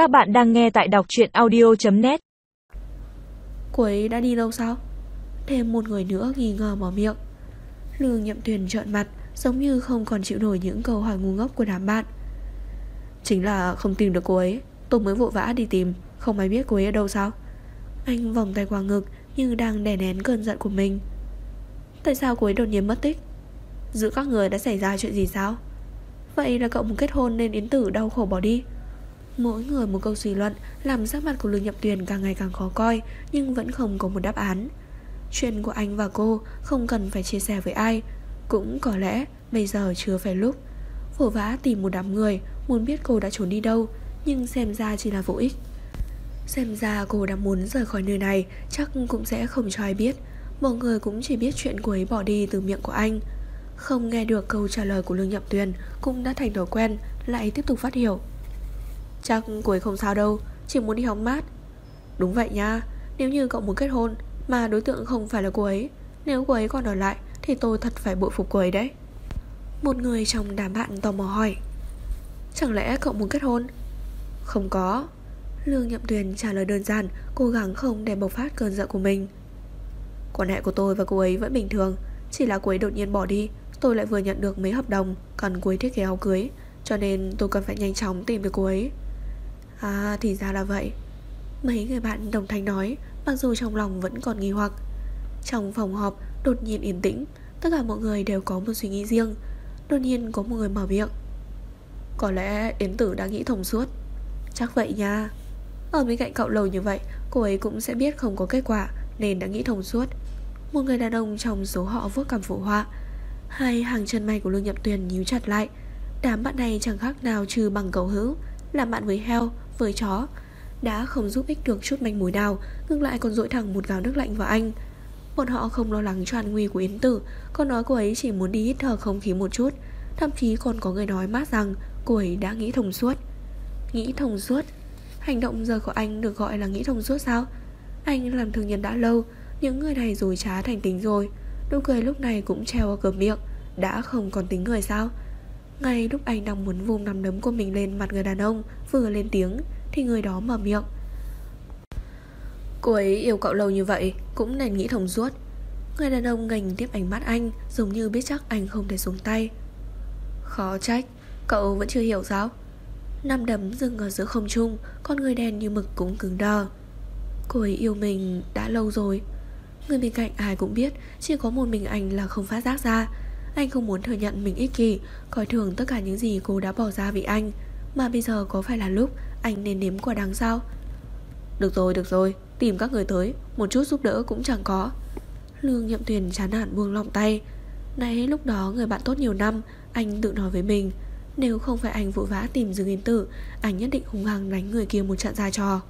Các bạn đang nghe tại đọc truyện audio.net Cô ấy đã đi đâu sao? Thêm một người nữa nghi ngờ mở miệng. Lương nhậm thuyền trợn mặt, Giống như không còn chịu nổi những câu hỏi ngu ngốc của đám bạn. Chính là không tìm được cô ấy, Tôi mới vội vã đi tìm, Không ai biết cô ấy ở đâu sao? Anh vòng tay qua ngực, Như đang đè nén cơn giận của mình. Tại sao cô ấy đột nhiên mất tích? Giữa các người đã xảy ra chuyện gì sao? Vậy là cậu muốn kết hôn nên Yến Tử đau khổ bỏ đi. Mỗi người một câu suy luận, Làm sắc mặt của Lương Nhậm Tuyền càng ngày càng khó coi, Nhưng vẫn không có một đáp án. Chuyện của anh và cô Không cần phải chia sẻ với ai. Cũng có lẽ bây giờ chưa phải lúc. Vội vã tìm một đám người, Muốn biết cô đã trốn đi đâu, Nhưng xem ra chỉ là vô ích. Xem ra cô đã muốn rời khỏi nơi này, Chắc cũng sẽ không cho ai biết. Mọi người cũng chỉ biết chuyện cô ấy bỏ đi từ miệng của anh. Không nghe được câu trả lời của Lương Nhậm Tuyền Cũng đã thành thói quen, Lại tiếp tục phát hiểu. Chắc cô ấy không sao đâu, Chỉ muốn đi hóng mát. Đúng vậy nha, Nếu như cậu muốn kết hôn Mà đối tượng không phải là cô ấy, Nếu cô ấy còn ở lại Thì tôi thật phải bội phục cô ấy đấy. Một người trong đám bạn tò mò hỏi, Chẳng lẽ cậu muốn kết hôn? Không có. Lương Nhậm Tuyền trả lời đơn giản, Cố gắng không để bộc phát cơn giận của mình. Quan hệ của tôi và cô ấy vẫn bình thường, Chỉ là cô ấy đột nhiên bỏ đi, Tôi lại vừa nhận được mấy hợp đồng Cần cô ấy thiết kế áo cưới, Cho nên tôi cần phải nhanh chóng tìm được cô ấy. À thì ra là vậy. Mấy người bạn đồng thanh nói Mặc dù trong lòng vẫn còn nghi hoặc. Trong phòng họp đột nhiên yên tĩnh Tất cả mọi người đều có một suy nghĩ riêng. Đột nhiên có một người mở miệng. Có lẽ Yến Tử đã nghĩ thông suốt. Chắc vậy nha. Ở bên cạnh cậu lâu như vậy Cô ấy cũng sẽ biết không có kết quả Nên đã nghĩ thông suốt. Một người đàn ông trong số họ vuốt cầm phụ họa. Hai hàng chân mày của Lương Nhậm Tuyền nhíu chặt lại. Đám bạn này chẳng khác nào trừ bằng cầu hữu Làm bạn với heo, với chó. Đã không giúp ích được chút manh mối nào, Ngược lại còn dội thẳng một gáo nước lạnh vào anh. Bọn họ không lo lắng cho an nguy của Yến Tử Còn nói cô ấy chỉ muốn đi hít thở không khí một chút. Thậm chí còn có người nói mát rằng Cô ấy đã nghĩ thông suốt. Nghĩ thông suốt? Hành động giờ của anh được gọi là nghĩ thông suốt sao? Anh làm thương nhân đã lâu, Những người này rồi trá thành tính rồi. Nụ cười lúc này cũng treo ở cửa miệng. Đã không còn tính người sao? Ngay lúc anh đang muốn vùng nằm đấm của mình lên mặt người đàn ông, Vừa lên tiếng, Thì người đó mở miệng. Cô ấy yêu cậu lâu như vậy, Cũng nên nghĩ thông suốt. Người đàn ông ngành tiếp ánh mắt anh, Giống như biết chắc anh không thể xuống tay. Khó trách, Cậu vẫn chưa hiểu sao? Nằm đấm dừng ở giữa không trung, Con người đen như mực cũng cứng đờ. Cô ấy yêu mình đã lâu rồi. Người bên cạnh ai cũng biết, Chỉ có một mình anh là không phát giác ra. Anh không muốn thừa nhận mình ích kỷ, Coi thường tất cả những gì cô đã bỏ ra vì anh. Mà bây giờ có phải là lúc Anh nên nếm quả đắng sao? Được rồi được rồi, Tìm các người tới, Một chút giúp đỡ cũng chẳng có. Lương nhậm tuyền chán nản buông lòng tay. Này lúc đó người bạn tốt nhiều năm, Anh tự nói với mình, Nếu không phải anh vội vã tìm Dương Yến Tử, Anh nhất định hung hăng đánh người kia một trận ra trò.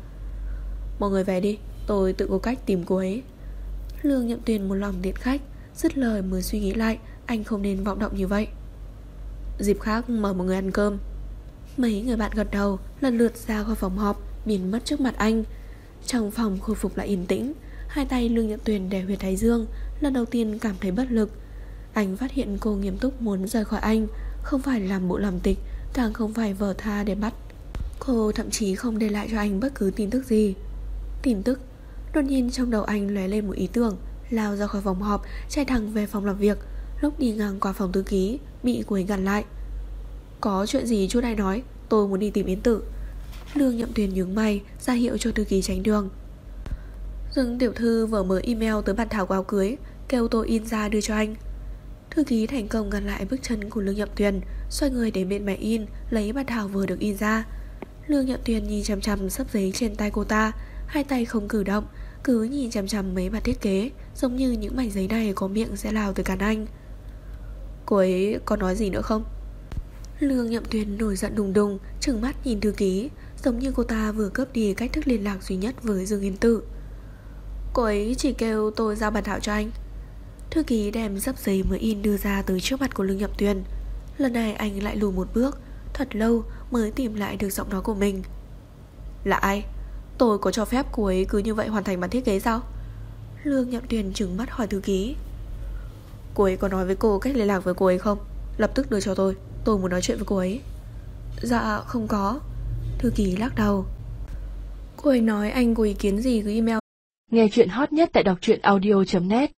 Mọi người về đi, Tôi tự có cách tìm cô ấy. Lương nhậm tuyền một lòng điện khách, Dứt lời mới suy nghĩ lại anh không nên vọng động như vậy. Dịp khác mời một người ăn cơm. Mấy người bạn gật đầu, Lần lượt ra khỏi phòng họp, Biến mất trước mặt anh. Trong phòng khôi phục lại yên tĩnh, Hai tay Lương nhật Tuyền đè huyệt thái dương, Lần đầu tiên cảm thấy bất lực. Anh phát hiện cô nghiêm túc muốn rời khỏi anh, Không phải làm bộ làm tịch, Càng không phải vờ tha để bắt. Cô thậm chí không để lại cho anh bất cứ tin tức gì. Tin tức, Đột nhiên trong đầu anh lóe lên một ý tưởng, Lao ra khỏi phòng họp, Chạy thẳng về phòng làm việc. Lúc đi ngang qua phòng thư ký, Bị cô ấy gắn lại. Có chuyện gì chú này nói, Tôi muốn đi tìm Yến Tử. Lương nhậm tuyền nhướng mày, ra hiệu cho thư ký tránh đường. Dương tiểu thư vừa mở email tới bàn thảo của áo cưới, Kêu tôi in ra đưa cho anh. Thư ký thành công ngăn lại bước chân của Lương Nhậm Tuyền, Xoay người đến bên máy in, Lấy bàn thảo vừa được in ra. Lương Nhậm Tuyền nhìn chằm chằm sấp giấy trên tay cô ta, Hai tay không cử động, Cứ nhìn chằm chằm mấy bản thiết kế, Giống như những mảnh giấy này có miệng sẽ lao tới cắn anh. Cô ấy có nói gì nữa không? Lương Nhậm Tuyền nổi giận đùng đùng, Trừng mắt nhìn thư ký, Giống như cô ta vừa cướp đi cách thức liên lạc duy nhất với Dương Yên Tử Cô ấy chỉ kêu tôi giao bản thảo cho anh Thư ký đem dấp giấy mới in đưa ra tới trước mặt của Lương Nhậm Tuyền Lần này anh lại lùi một bước, Thật lâu mới tìm lại được giọng nói của mình Là ai? Tôi có cho phép cô ấy cứ như vậy hoàn thành bản thiết kế sao? Lương Nhậm Tuyền trừng mắt hỏi thư ký Cô ấy có nói với cô cách liên lạc với cô ấy không? Lập tức đưa cho tôi. Tôi muốn nói chuyện với cô ấy. Dạ không có. Thư ký lắc đầu. Cô ấy nói anh có ý kiến gì gửi email. Nghe chuyện hot nhất tại đọc truyện audio.net